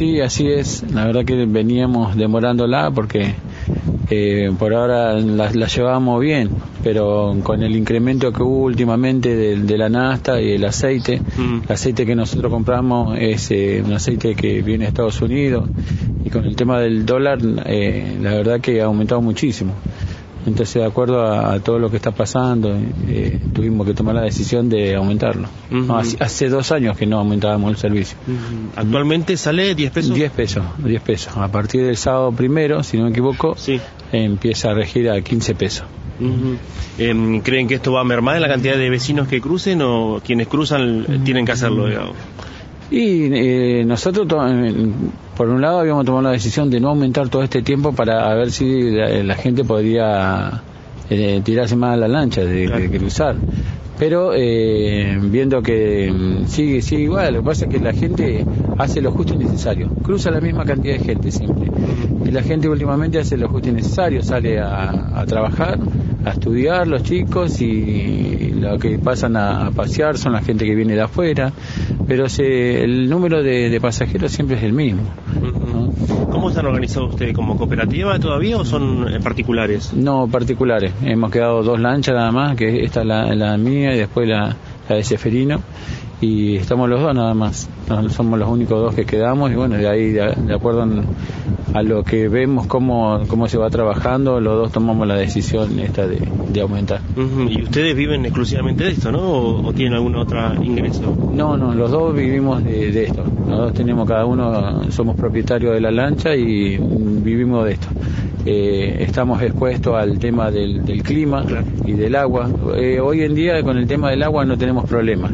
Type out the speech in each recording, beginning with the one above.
Sí, así es. La verdad que veníamos demorándola porque eh, por ahora la, la, llevábamos bien, pero con el incremento que hubo últimamente de, la nasta y el aceite, mm. el aceite que nosotros compramos es eh, un aceite que viene de Estados Unidos y con el tema del dólar, eh, la verdad que ha aumentado muchísimo. Entonces, de acuerdo a, todo lo que está pasando, eh, tuvimos que tomar la decisión de aumentarlo. hace, dos años que no aumentábamos el servicio. ¿Actualmente sale 10 pesos? 10 pesos, 10 pesos. A partir del sábado primero, si no me equivoco, empieza a regir a 15 pesos. Em, ¿Creen que esto va a mermar en la cantidad de vecinos que crucen o quienes cruzan tienen que hacerlo, digamos? Y eh, nosotros, por un lado, habíamos tomado la decisión de no aumentar todo este tiempo para ver si la, gente podría eh, tirarse más a la lancha, de, cruzar. Pero eh, viendo que mm, sigue, sigue igual, lo que pasa es que la gente hace lo justo y necesario. Cruza la misma cantidad de gente siempre. Y la gente últimamente hace lo justo y necesario, sale a trabajar a estudiar los chicos y lo que pasan a, pasear son la gente que viene de afuera, pero se, el número de, pasajeros siempre es el mismo. ¿Cómo están organizados ustedes? ¿Como cooperativa todavía o son eh, particulares? No, particulares. Hemos quedado dos lanchas nada más, que esta es la, la mía y después la, la de Seferino y estamos los dos nada más. somos los únicos dos que quedamos y bueno, de ahí, de, acuerdo a lo que vemos cómo, cómo se va trabajando, los dos tomamos la decisión esta de, aumentar. ¿Y ustedes viven exclusivamente de esto, no? ¿O, tienen algún otro ingreso? No, no, los dos vivimos de, esto. Los dos tenemos cada uno, somos propietarios de la lancha y vivimos de esto. Eh, estamos expuestos al tema del, clima y del agua. Eh, hoy en día con el tema del agua no tenemos problemas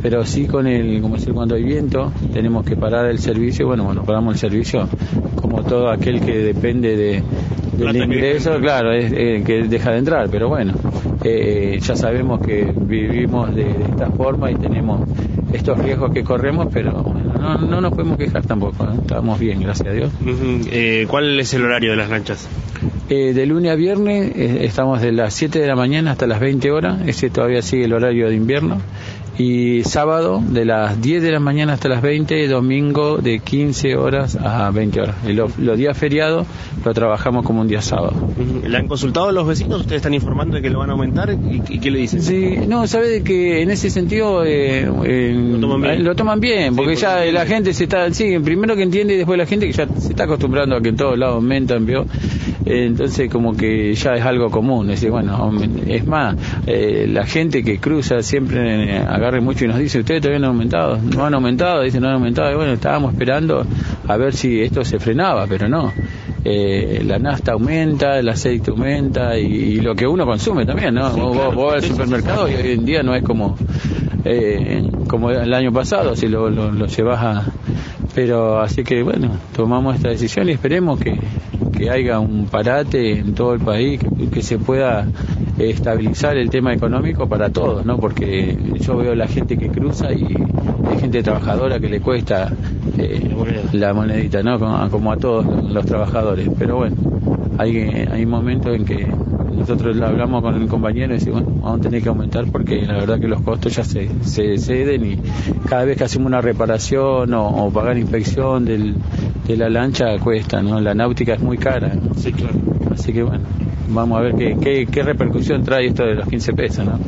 pero sí con el, como decir, cuando hay viento, tenemos que parar el servicio, bueno, bueno, paramos el servicio, como todo aquel que depende de, del ingreso, claro, es que deja de entrar, pero bueno, eh, ya sabemos que vivimos de, esta forma y tenemos estos riesgos que corremos, pero no, no nos podemos quejar tampoco, estamos bien, gracias a Dios. Eh, ¿Cuál es el horario de las lanchas? Eh, de lunes a viernes estamos de las 7 de la mañana hasta las 20 horas, ese todavía sigue el horario de invierno y sábado de las 10 de la mañana hasta las 20, domingo de 15 horas a 20 horas. Y los, días feriados lo trabajamos como un día sábado. ¿Le han consultado a los vecinos? ¿Ustedes están informando de que lo van a aumentar? ¿Y, qué le dicen? Sí, no, sabe que en ese sentido eh, lo, toman bien. porque ya la gente se está, sí, primero que entiende y después la gente que ya se está acostumbrando a que en todos lados aumentan, ¿vio? entonces como que ya es algo común. Es, bueno, es más, eh, la gente que cruza siempre eh, agarre mucho y nos dice, ustedes todavía no han aumentado, no han aumentado, dicen no han aumentado, y bueno, estábamos esperando a ver si esto se frenaba, pero no. Eh, la nasta aumenta, el aceite aumenta y, lo que uno consume también, ¿no? vos, vas al supermercado y hoy en día no es como como el año pasado, si lo, lo, lo llevas a... Pero así que bueno, tomamos esta decisión y esperemos que, que haya un parate en todo el país, que, se pueda estabilizar el tema económico para todos, ¿no? Porque yo veo la gente que cruza y hay gente trabajadora que le cuesta eh, la monedita, ¿no? Como, a todos los trabajadores. Pero bueno, hay, hay momentos en que nosotros hablamos con el compañero y decimos, bueno, vamos a tener que aumentar porque la verdad que los costos ya se, se ceden y cada vez que hacemos una reparación o, pagar inspección del, de la lancha cuesta, ¿no? La náutica es muy cara. Sí, claro. Así que bueno, vamos a ver qué, qué, qué repercusión trae esto de los 15 pesos, ¿no?